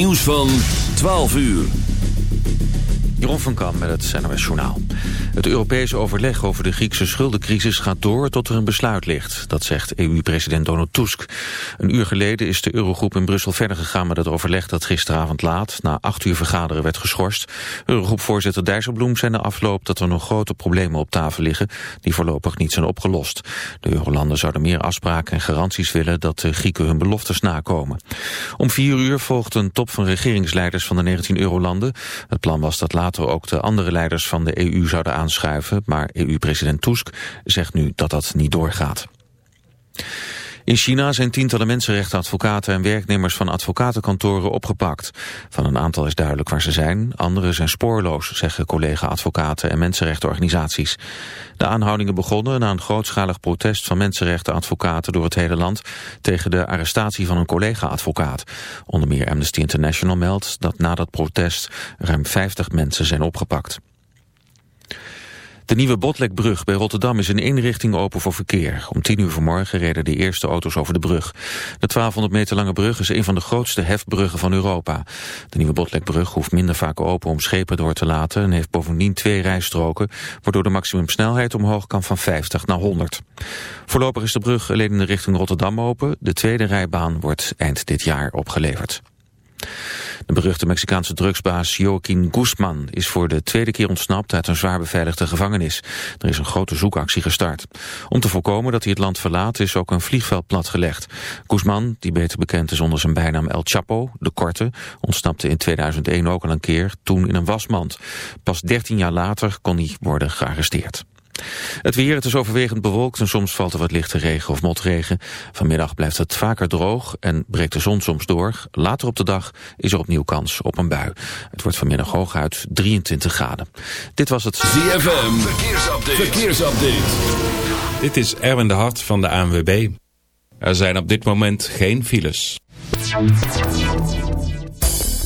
Nieuws van 12 uur. Jeroen van Kam met het NOS Journaal. Het Europese overleg over de Griekse schuldencrisis gaat door tot er een besluit ligt. Dat zegt EU-president Donald Tusk. Een uur geleden is de Eurogroep in Brussel verder gegaan met het overleg dat gisteravond laat, na acht uur vergaderen, werd geschorst. Eurogroepvoorzitter Dijsselbloem zei na afloop dat er nog grote problemen op tafel liggen die voorlopig niet zijn opgelost. De Eurolanden zouden meer afspraken en garanties willen dat de Grieken hun beloftes nakomen. Om vier uur volgt een top van regeringsleiders van de 19 Eurolanden. Het plan was dat later ook de andere leiders van de EU zouden aanschuiven, maar EU-president Tusk zegt nu dat dat niet doorgaat. In China zijn tientallen mensenrechtenadvocaten en werknemers van advocatenkantoren opgepakt. Van een aantal is duidelijk waar ze zijn, anderen zijn spoorloos, zeggen collega-advocaten en mensenrechtenorganisaties. De aanhoudingen begonnen na een grootschalig protest van mensenrechtenadvocaten door het hele land tegen de arrestatie van een collega-advocaat. Onder meer Amnesty International meldt dat na dat protest ruim 50 mensen zijn opgepakt. De nieuwe Botlekbrug bij Rotterdam is in één richting open voor verkeer. Om tien uur vanmorgen reden de eerste auto's over de brug. De 1200 meter lange brug is een van de grootste hefbruggen van Europa. De nieuwe Botlekbrug hoeft minder vaak open om schepen door te laten... en heeft bovendien twee rijstroken... waardoor de maximumsnelheid omhoog kan van 50 naar 100. Voorlopig is de brug alleen in de richting Rotterdam open. De tweede rijbaan wordt eind dit jaar opgeleverd. De beruchte Mexicaanse drugsbaas Joaquin Guzman is voor de tweede keer ontsnapt uit een zwaar beveiligde gevangenis. Er is een grote zoekactie gestart. Om te voorkomen dat hij het land verlaat is ook een vliegveld platgelegd. Guzman, die beter bekend is onder zijn bijnaam El Chapo, de Korte, ontsnapte in 2001 ook al een keer, toen in een wasmand. Pas 13 jaar later kon hij worden gearresteerd. Het weer, het is overwegend bewolkt en soms valt er wat lichte regen of motregen. Vanmiddag blijft het vaker droog en breekt de zon soms door. Later op de dag is er opnieuw kans op een bui. Het wordt vanmiddag hooguit 23 graden. Dit was het ZFM Verkeersupdate. Verkeersupdate. Dit is Erwin de Hart van de ANWB. Er zijn op dit moment geen files.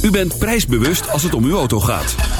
U bent prijsbewust als het om uw auto gaat.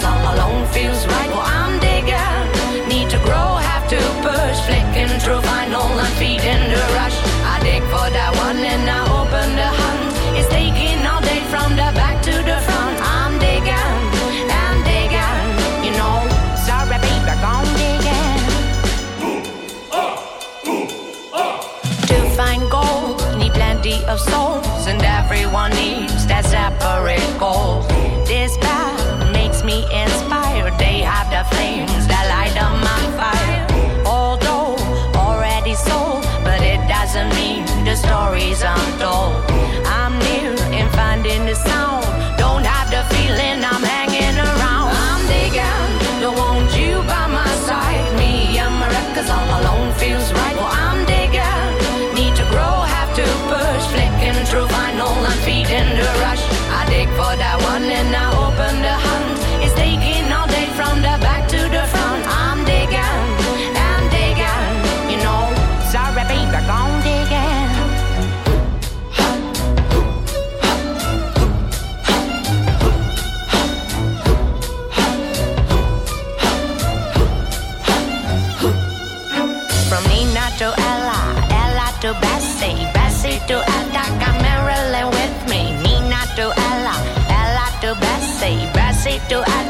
still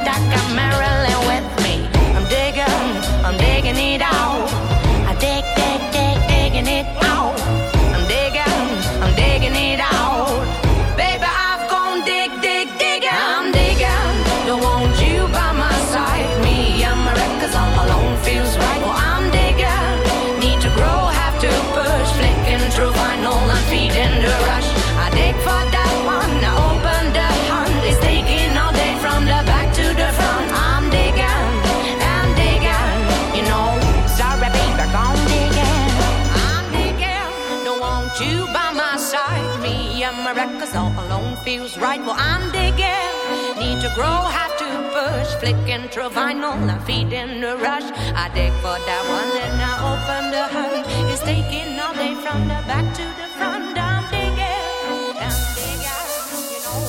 feels right. Well, I'm digging, need to grow, have to push. Flicking through vinyl and feeding the rush. I dig for that one and I open the hunt. It's taking all day from the back to the front. I'm digging, I'm digging, you know.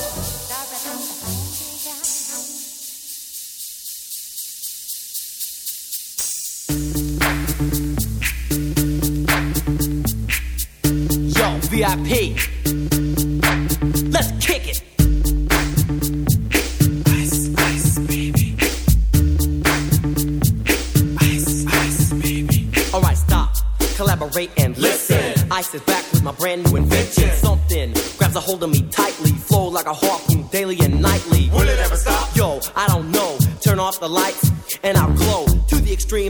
I'm digging. Yo, VIP.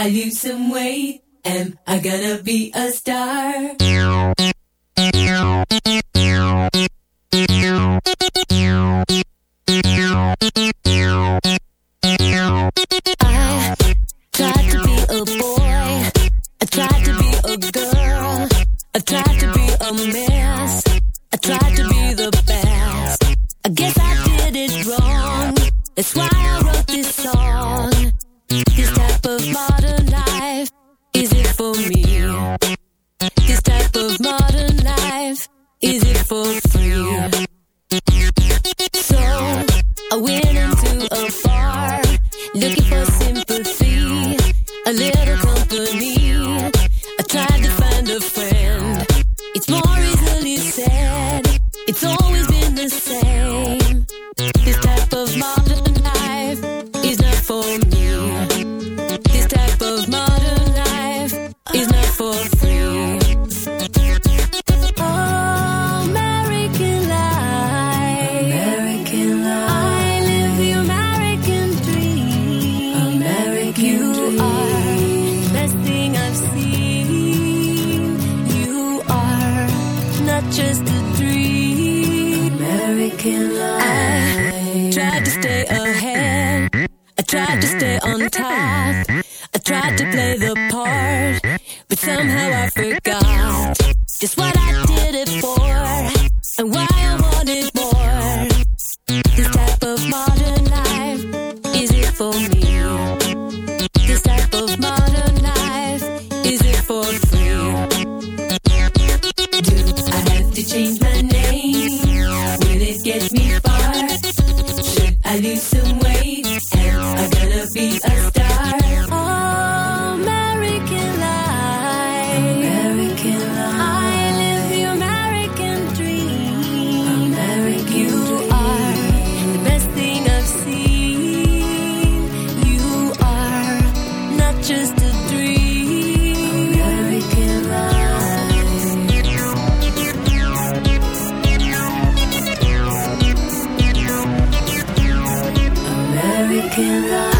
I lose some feel love.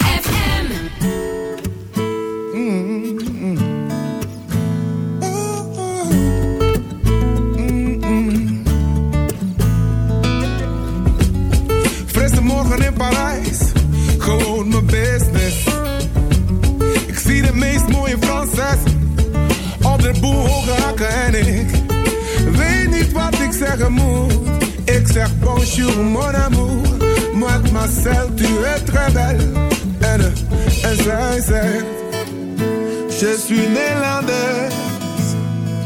tu es très belle. Haine insincère, je suis néerlandaise.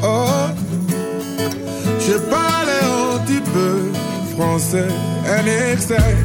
Oh, je parle un petit peu français, un excès.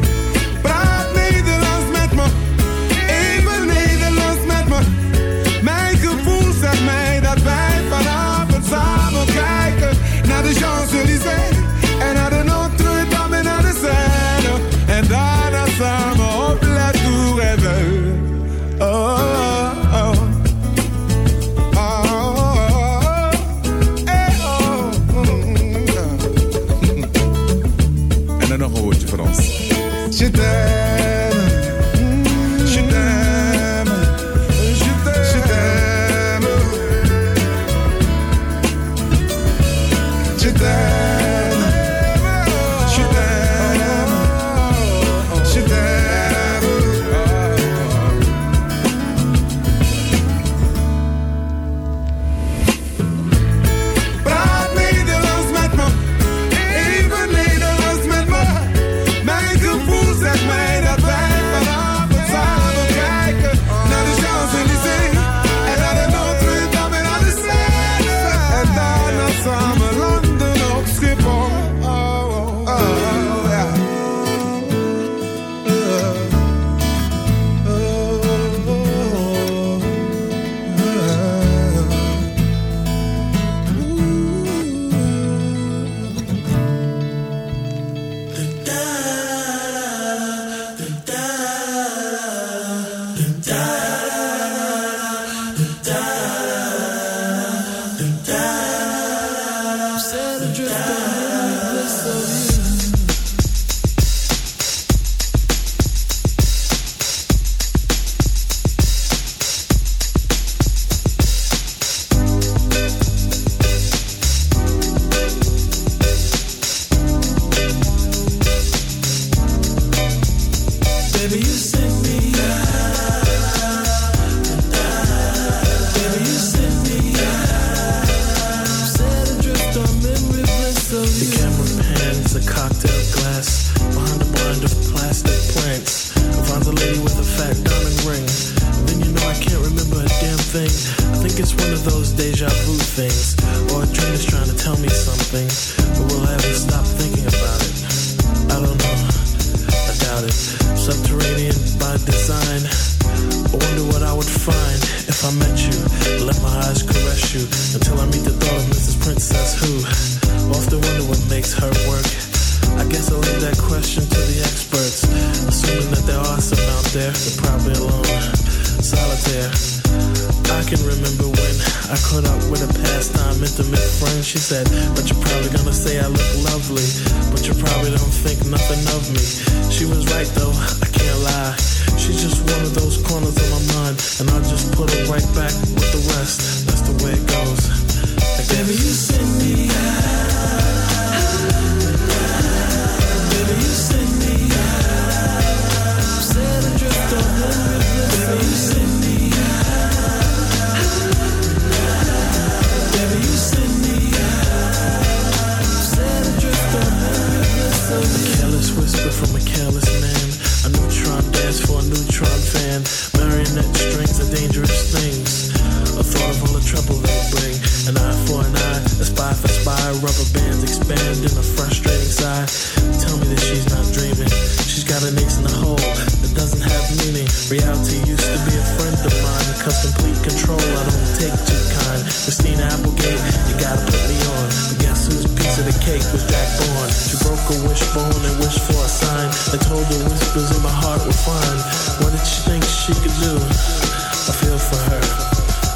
control. I don't take too kind. Christina Applegate, you gotta put me on. But guess whose piece of the cake was backbone? She broke a wishbone and wished for a sign. I told her whispers in my heart were fine. What did she think she could do? I feel for her.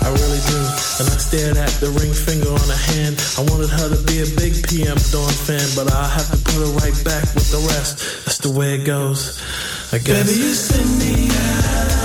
I really do. And I stared at the ring finger on her hand. I wanted her to be a big PM Dawn fan, but I'll have to put her right back with the rest. That's the way it goes, I guess. Baby, you send me out.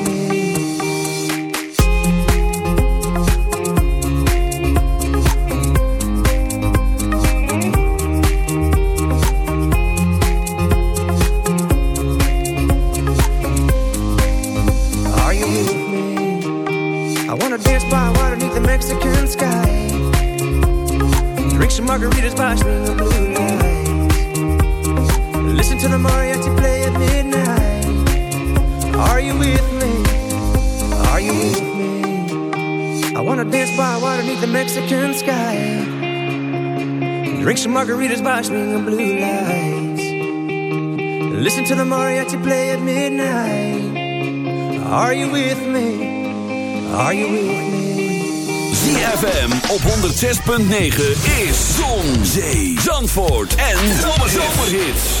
Margaritas by swinging blue lights. Listen to the mariachi play at midnight. Are you with me? Are you with me? ZFM op 106.9 is Zon, Zee, Zandvoort en Zomerhits.